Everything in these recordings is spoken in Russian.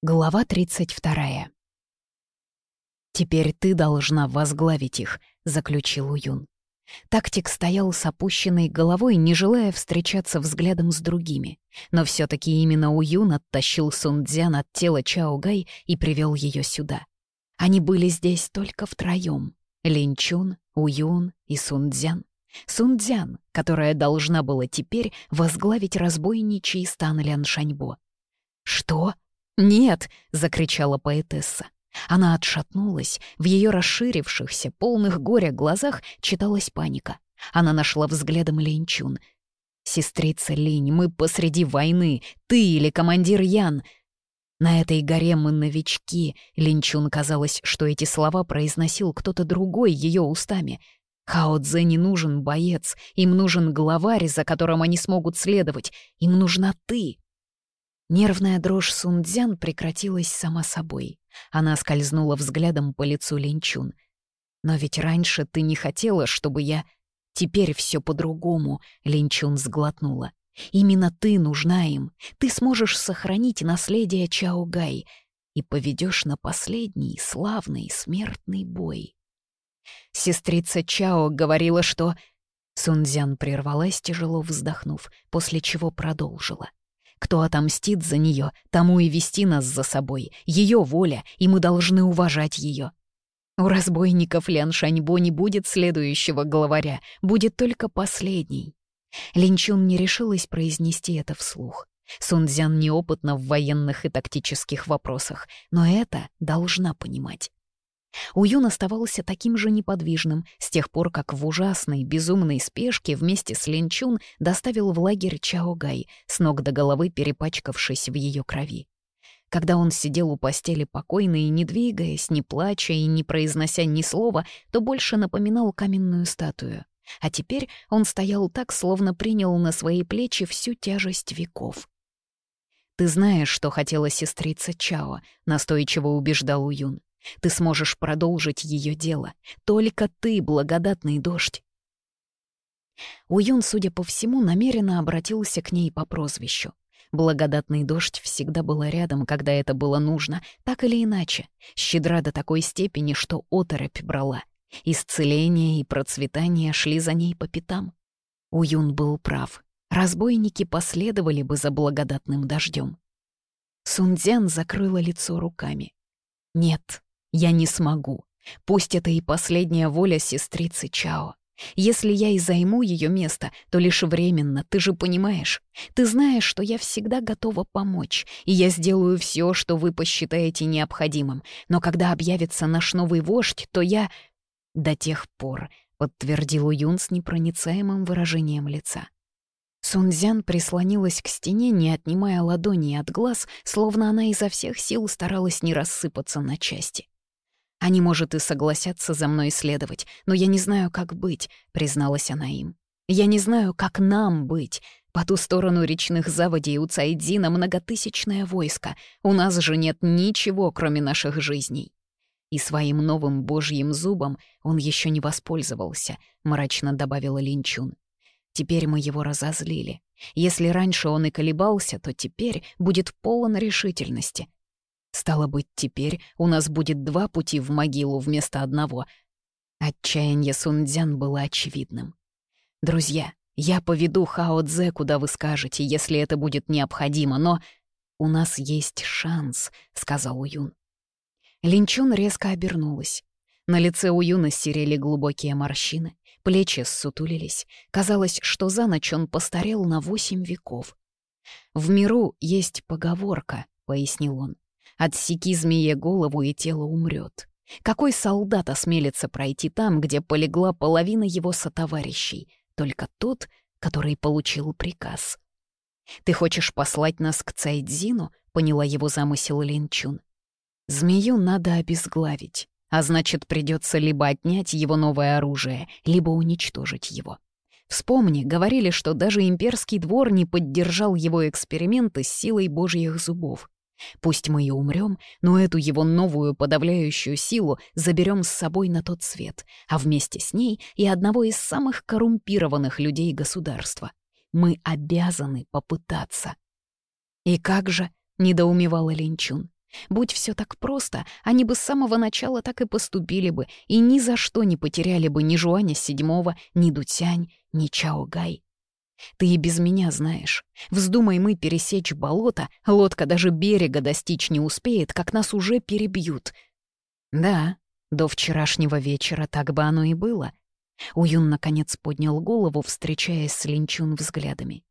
Глава 32. «Теперь ты должна возглавить их», — заключил Уюн. Тактик стоял с опущенной головой, не желая встречаться взглядом с другими. Но все таки именно Уюн оттащил Сундзян от тела Чао Гай и привел ее сюда. Они были здесь только втроем: Линчун, Уюн и Сундзян. Сундзян, которая должна была теперь возглавить разбойничий стан Ляншаньбо. «Что?» «Нет!» — закричала поэтесса. Она отшатнулась, в ее расширившихся, полных горя глазах читалась паника. Она нашла взглядом Линчун. «Сестрица Линь, мы посреди войны, ты или командир Ян!» На этой горе мы новички. Линчун казалось, что эти слова произносил кто-то другой ее устами. Хао Цзэ не нужен боец, им нужен главарь, за которым они смогут следовать, им нужна ты. Нервная дрожь Сундзян прекратилась сама собой. Она скользнула взглядом по лицу Линчун. «Но ведь раньше ты не хотела, чтобы я...» «Теперь все по-другому», — Линчун сглотнула. «Именно ты нужна им. Ты сможешь сохранить наследие Чао Гай и поведешь на последний славный смертный бой». Сестрица Чао говорила, что... Сунцзян прервалась, тяжело вздохнув, после чего продолжила. Кто отомстит за нее, тому и вести нас за собой. Ее воля, и мы должны уважать ее. У разбойников Лян Шаньбо не будет следующего главаря, будет только последний. Линчун не решилась произнести это вслух. Сунцзян неопытна в военных и тактических вопросах, но это должна понимать. Уюн оставался таким же неподвижным с тех пор, как в ужасной, безумной спешке вместе с Линчун доставил в лагерь Чаогай, с ног до головы перепачкавшись в ее крови. Когда он сидел у постели покойной, не двигаясь, не плача и не произнося ни слова, то больше напоминал каменную статую. А теперь он стоял так, словно принял на свои плечи всю тяжесть веков. «Ты знаешь, что хотела сестрица Чао», — настойчиво убеждал Уюн. Ты сможешь продолжить ее дело. Только ты, благодатный дождь. Уюн, судя по всему, намеренно обратился к ней по прозвищу. Благодатный дождь всегда была рядом, когда это было нужно, так или иначе, щедра до такой степени, что оторопь брала. Исцеление и процветание шли за ней по пятам. Уюн был прав. Разбойники последовали бы за благодатным дождем. Сунцзян закрыла лицо руками. «Нет, я не смогу. Пусть это и последняя воля сестрицы Чао. Если я и займу ее место, то лишь временно, ты же понимаешь. Ты знаешь, что я всегда готова помочь, и я сделаю все, что вы посчитаете необходимым. Но когда объявится наш новый вождь, то я... До тех пор, — подтвердил Юн с непроницаемым выражением лица. Сунзян прислонилась к стене, не отнимая ладони от глаз, словно она изо всех сил старалась не рассыпаться на части. «Они, может, и согласятся за мной следовать, но я не знаю, как быть», — призналась она им. «Я не знаю, как нам быть. По ту сторону речных заводей у Цайдзина многотысячное войско. У нас же нет ничего, кроме наших жизней». «И своим новым божьим зубом он еще не воспользовался», — мрачно добавила Линчун. «Теперь мы его разозлили. Если раньше он и колебался, то теперь будет полон решительности. Стало быть, теперь у нас будет два пути в могилу вместо одного. Отчаяние Сундзян было очевидным. «Друзья, я поведу Хао Цзэ, куда вы скажете, если это будет необходимо, но...» «У нас есть шанс», — сказал Уюн. Линчун резко обернулась. На лице Уюна серели глубокие морщины, плечи ссутулились. Казалось, что за ночь он постарел на восемь веков. «В миру есть поговорка», — пояснил он. Отсеки змее голову, и тело умрет. Какой солдат осмелится пройти там, где полегла половина его сотоварищей? Только тот, который получил приказ. «Ты хочешь послать нас к Цайдзину?» — поняла его замысел Линчун. «Змею надо обезглавить, а значит, придется либо отнять его новое оружие, либо уничтожить его». Вспомни, говорили, что даже имперский двор не поддержал его эксперименты с силой божьих зубов. Пусть мы и умрем, но эту его новую подавляющую силу заберем с собой на тот свет, а вместе с ней и одного из самых коррумпированных людей государства. Мы обязаны попытаться. «И как же?» — недоумевала Линчун. «Будь все так просто, они бы с самого начала так и поступили бы и ни за что не потеряли бы ни Жуаня Седьмого, ни Дутянь, ни Чао Гай». Ты и без меня знаешь. Вздумай мы пересечь болото, лодка даже берега достичь не успеет, как нас уже перебьют. Да, до вчерашнего вечера так бы оно и было. Уюн наконец поднял голову, встречаясь с Линчун взглядами.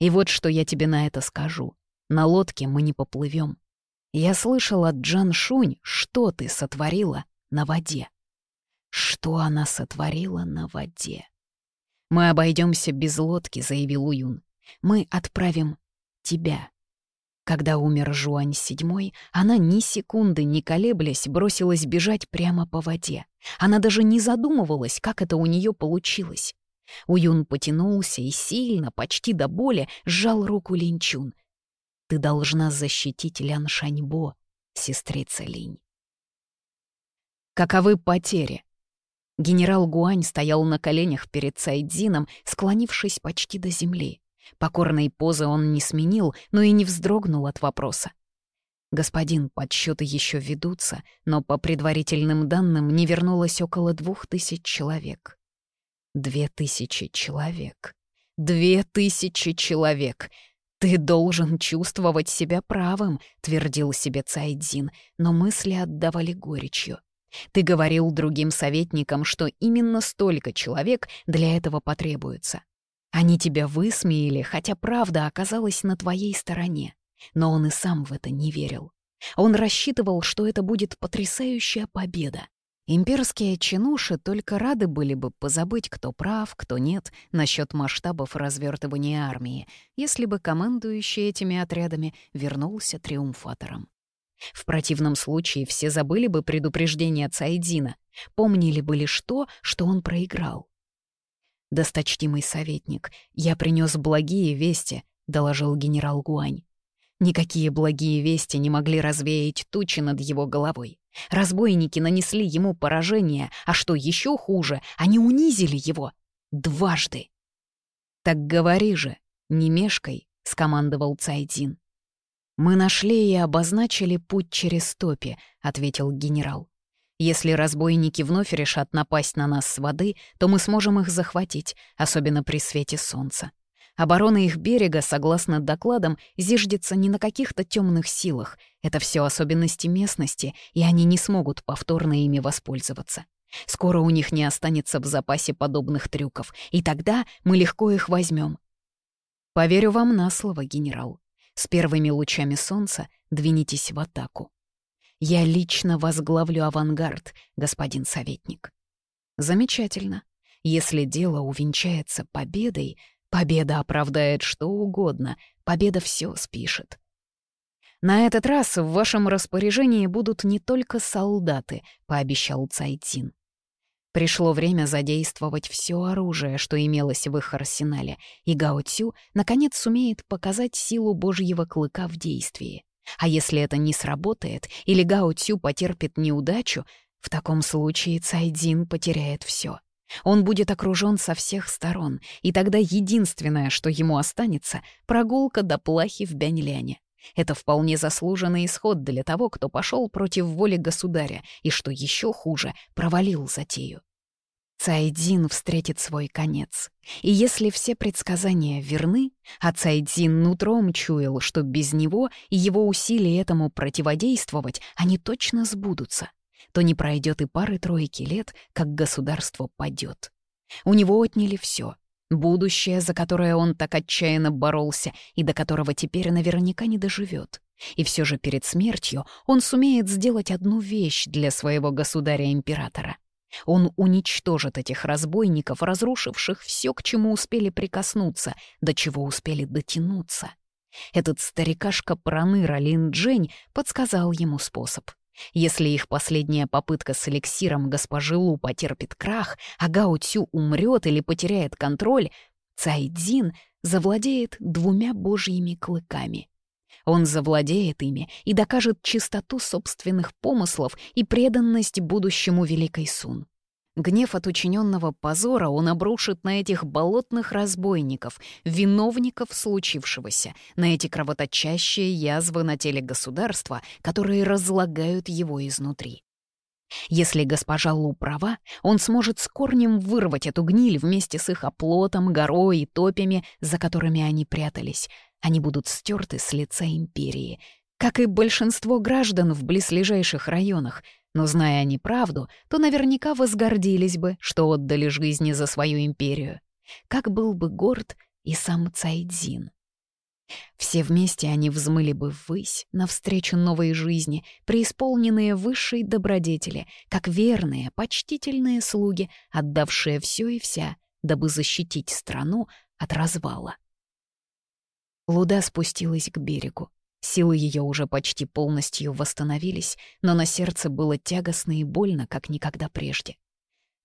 И вот что я тебе на это скажу. На лодке мы не поплывем. Я слышал от Джан Шунь, что ты сотворила на воде. Что она сотворила на воде? «Мы обойдемся без лодки», — заявил Уюн. «Мы отправим тебя». Когда умер Жуань VII, она ни секунды не колеблясь бросилась бежать прямо по воде. Она даже не задумывалась, как это у нее получилось. Уюн потянулся и сильно, почти до боли, сжал руку Линчун. «Ты должна защитить Лян Шаньбо, сестрица Линь». «Каковы потери?» Генерал Гуань стоял на коленях перед Сайдзином, склонившись почти до земли. Покорной позы он не сменил, но и не вздрогнул от вопроса. «Господин, подсчеты еще ведутся, но по предварительным данным не вернулось около двух тысяч человек». «Две тысячи человек! Две тысячи человек! Ты должен чувствовать себя правым», — твердил себе Цайдзин, но мысли отдавали горечью. Ты говорил другим советникам, что именно столько человек для этого потребуется. Они тебя высмеяли, хотя правда оказалась на твоей стороне. Но он и сам в это не верил. Он рассчитывал, что это будет потрясающая победа. Имперские чинуши только рады были бы позабыть, кто прав, кто нет, насчет масштабов развертывания армии, если бы командующий этими отрядами вернулся триумфатором. В противном случае все забыли бы предупреждение Цайдина, помнили бы лишь то, что он проиграл. «Досточтимый советник, я принес благие вести», — доложил генерал Гуань. Никакие благие вести не могли развеять тучи над его головой. Разбойники нанесли ему поражение, а что еще хуже, они унизили его. Дважды. «Так говори же, не мешкай», — скомандовал Цайдин. «Мы нашли и обозначили путь через топи», — ответил генерал. «Если разбойники вновь решат напасть на нас с воды, то мы сможем их захватить, особенно при свете солнца. Оборона их берега, согласно докладам, зиждется не на каких-то темных силах. Это все особенности местности, и они не смогут повторно ими воспользоваться. Скоро у них не останется в запасе подобных трюков, и тогда мы легко их возьмем. Поверю вам на слово, генерал. С первыми лучами солнца двинитесь в атаку. Я лично возглавлю авангард, господин советник. Замечательно. Если дело увенчается победой, победа оправдает что угодно, победа все спишет. «На этот раз в вашем распоряжении будут не только солдаты», — пообещал Цайтин. Пришло время задействовать все оружие, что имелось в их арсенале, и Гао наконец, сумеет показать силу божьего клыка в действии. А если это не сработает, или Гао потерпит неудачу, в таком случае Цайдин потеряет все. Он будет окружен со всех сторон, и тогда единственное, что ему останется — прогулка до плахи в Бяньляне. Это вполне заслуженный исход для того, кто пошел против воли государя и, что еще хуже, провалил затею. Цайдзин встретит свой конец. И если все предсказания верны, а Цайдзин нутром чуял, что без него и его усилий этому противодействовать они точно сбудутся, то не пройдет и пары-тройки лет, как государство падет. У него отняли все. Будущее, за которое он так отчаянно боролся и до которого теперь наверняка не доживет. И все же перед смертью он сумеет сделать одну вещь для своего государя-императора — он уничтожит этих разбойников, разрушивших все, к чему успели прикоснуться, до чего успели дотянуться. Этот старикашка Проныра Лин Джень подсказал ему способ. Если их последняя попытка с эликсиром госпожи Лу потерпит крах, а Гао Цю умрет или потеряет контроль, Цай Цайдзин завладеет двумя божьими клыками. Он завладеет ими и докажет чистоту собственных помыслов и преданность будущему Великой Сун. Гнев от учиненного позора он обрушит на этих болотных разбойников, виновников случившегося, на эти кровоточащие язвы на теле государства, которые разлагают его изнутри. Если госпожа Лу права, он сможет с корнем вырвать эту гниль вместе с их оплотом, горой и топями, за которыми они прятались, они будут стерты с лица империи, как и большинство граждан в близлежащих районах, но зная они правду, то наверняка возгордились бы, что отдали жизни за свою империю. Как был бы горд и сам Цайдзин. Все вместе они взмыли бы ввысь, навстречу новой жизни, преисполненные высшей добродетели, как верные, почтительные слуги, отдавшие все и вся, дабы защитить страну от развала. Луда спустилась к берегу. Силы ее уже почти полностью восстановились, но на сердце было тягостно и больно, как никогда прежде.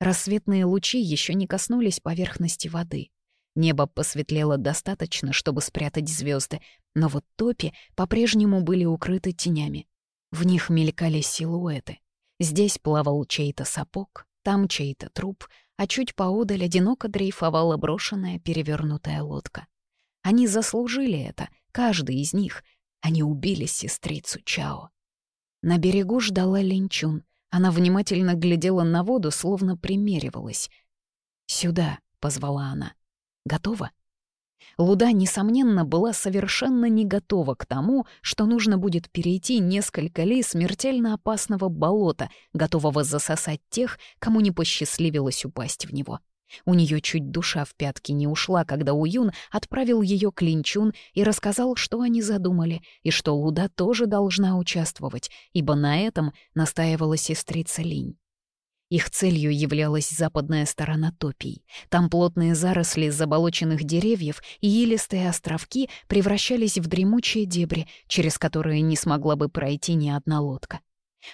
Рассветные лучи еще не коснулись поверхности воды. Небо посветлело достаточно, чтобы спрятать звезды, но вот топи по-прежнему были укрыты тенями. В них мелькали силуэты. Здесь плавал чей-то сапог, там чей-то труп, а чуть поодаль одиноко дрейфовала брошенная перевернутая лодка. Они заслужили это, каждый из них. Они убили сестрицу Чао. На берегу ждала Линчун. Она внимательно глядела на воду, словно примеривалась. «Сюда», — позвала она. «Готова?» Луда, несомненно, была совершенно не готова к тому, что нужно будет перейти несколько ли смертельно опасного болота, готового засосать тех, кому не посчастливилось упасть в него. — у нее чуть душа в пятки не ушла, когда Уюн отправил ее к Линчун и рассказал, что они задумали, и что Луда тоже должна участвовать, ибо на этом настаивала сестрица Линь. Их целью являлась западная сторона топий. Там плотные заросли заболоченных деревьев и илистые островки превращались в дремучие дебри, через которые не смогла бы пройти ни одна лодка.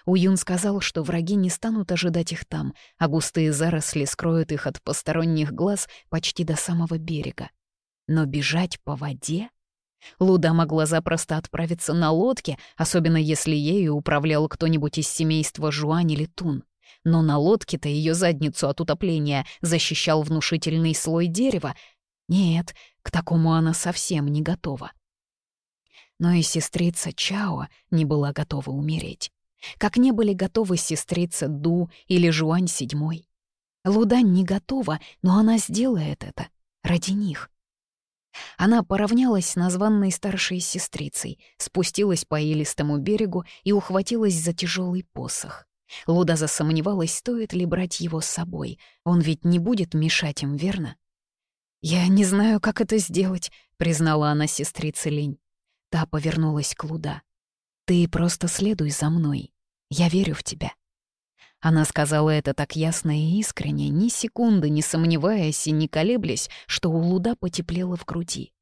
Уюн сказал, что враги не станут ожидать их там, а густые заросли скроют их от посторонних глаз почти до самого берега. Но бежать по воде? Луда могла запросто отправиться на лодке, особенно если ею управлял кто-нибудь из семейства Жуань или Тун. Но на лодке-то ее задницу от утопления защищал внушительный слой дерева. Нет, к такому она совсем не готова. Но и сестрица Чао не была готова умереть как не были готовы сестрица Ду или Жуань Седьмой. Лудань не готова, но она сделает это ради них. Она поравнялась с названной старшей сестрицей, спустилась по илистому берегу и ухватилась за тяжелый посох. Луда засомневалась, стоит ли брать его с собой. Он ведь не будет мешать им, верно? «Я не знаю, как это сделать», — признала она сестрице Линь. Та повернулась к Луда. Ты просто следуй за мной. Я верю в тебя». Она сказала это так ясно и искренне, ни секунды не сомневаясь и не колеблясь, что у Луда потеплело в груди.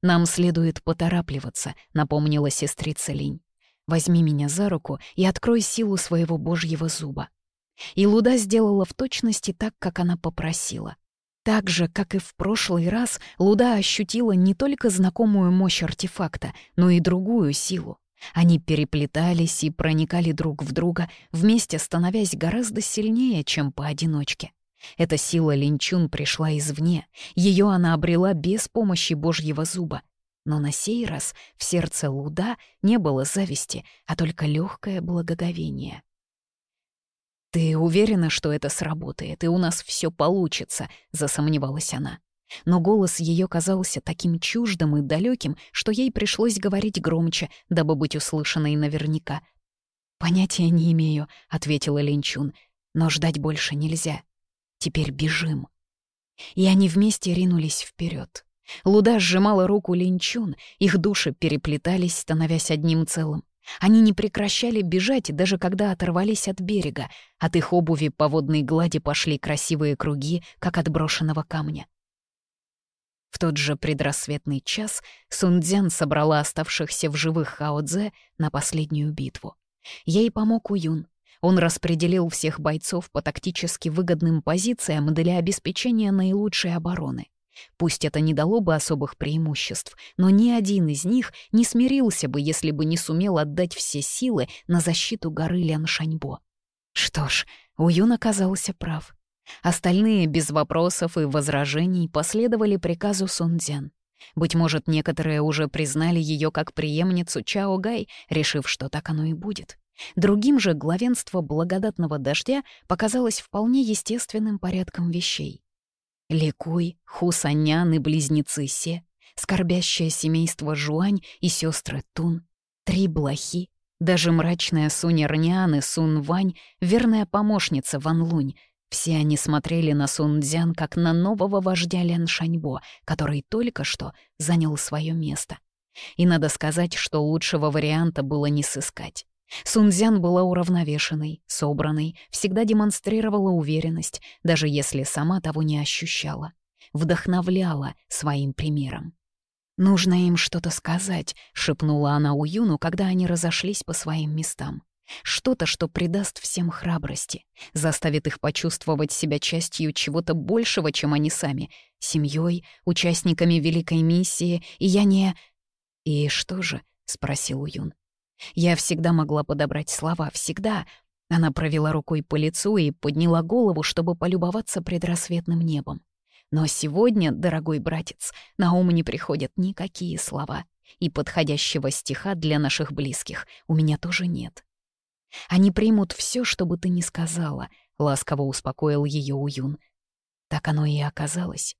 «Нам следует поторапливаться», — напомнила сестрица Линь. «Возьми меня за руку и открой силу своего божьего зуба». И Луда сделала в точности так, как она попросила. Так же, как и в прошлый раз, Луда ощутила не только знакомую мощь артефакта, но и другую силу. Они переплетались и проникали друг в друга, вместе становясь гораздо сильнее, чем поодиночке. Эта сила Линчун пришла извне, ее она обрела без помощи божьего зуба. Но на сей раз в сердце Луда не было зависти, а только легкое благоговение. «Ты уверена, что это сработает, и у нас все получится?» — засомневалась она. Но голос ее казался таким чуждым и далеким, что ей пришлось говорить громче, дабы быть услышанной наверняка. «Понятия не имею», — ответила Линчун. — «но ждать больше нельзя. Теперь бежим». И они вместе ринулись вперед. Луда сжимала руку Линчун, их души переплетались, становясь одним целым. Они не прекращали бежать, даже когда оторвались от берега. От их обуви по водной глади пошли красивые круги, как от брошенного камня. В тот же предрассветный час Сунцзян собрала оставшихся в живых Хаодзе на последнюю битву. Ей помог Уюн. Он распределил всех бойцов по тактически выгодным позициям для обеспечения наилучшей обороны. Пусть это не дало бы особых преимуществ, но ни один из них не смирился бы, если бы не сумел отдать все силы на защиту горы Ляншаньбо. Что ж, Уюн оказался прав. Остальные без вопросов и возражений последовали приказу Сунцзян. Быть может, некоторые уже признали ее как преемницу Чао Гай, решив, что так оно и будет. Другим же главенство благодатного дождя показалось вполне естественным порядком вещей. Ликуй, Хусанян и близнецы Се, скорбящее семейство Жуань и сестры Тун, три блохи, даже мрачная Сунь Ирнян и Сун Вань, верная помощница Ван Лунь — все они смотрели на Сунцзян как на нового вождя Лен Шаньбо, который только что занял свое место. И надо сказать, что лучшего варианта было не сыскать. Сунцзян была уравновешенной, собранной, всегда демонстрировала уверенность, даже если сама того не ощущала. Вдохновляла своим примером. «Нужно им что-то сказать», — шепнула она Уюну, когда они разошлись по своим местам. Что-то, что придаст всем храбрости, заставит их почувствовать себя частью чего-то большего, чем они сами, семьей, участниками великой миссии, и я не... «И что же?» — спросил Уюн. «Я всегда могла подобрать слова, всегда». Она провела рукой по лицу и подняла голову, чтобы полюбоваться предрассветным небом. Но сегодня, дорогой братец, на ум не приходят никакие слова, и подходящего стиха для наших близких у меня тоже нет. Они примут все, что бы ты ни сказала», — ласково успокоил ее Уюн. Так оно и оказалось.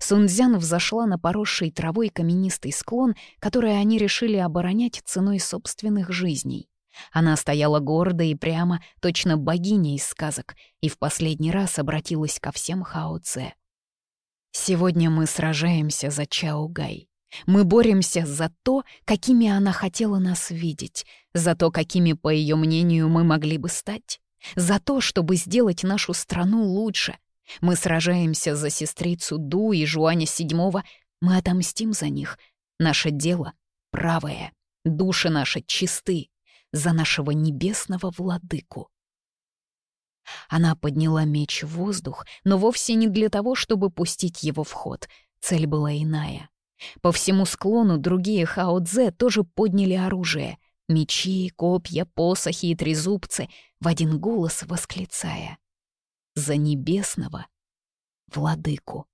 Сунцзян взошла на поросший травой каменистый склон, который они решили оборонять ценой собственных жизней. Она стояла гордо и прямо, точно богиня из сказок, и в последний раз обратилась ко всем Хао Цэ. «Сегодня мы сражаемся за Чао Гай. Мы боремся за то, какими она хотела нас видеть, за то, какими, по ее мнению, мы могли бы стать, за то, чтобы сделать нашу страну лучше. Мы сражаемся за сестрицу Ду и Жуаня Седьмого, мы отомстим за них. Наше дело правое, души наши чисты, за нашего небесного владыку. Она подняла меч в воздух, но вовсе не для того, чтобы пустить его в ход. Цель была иная по всему склону другие хао тоже подняли оружие. Мечи, копья, посохи и трезубцы в один голос восклицая. «За небесного владыку!»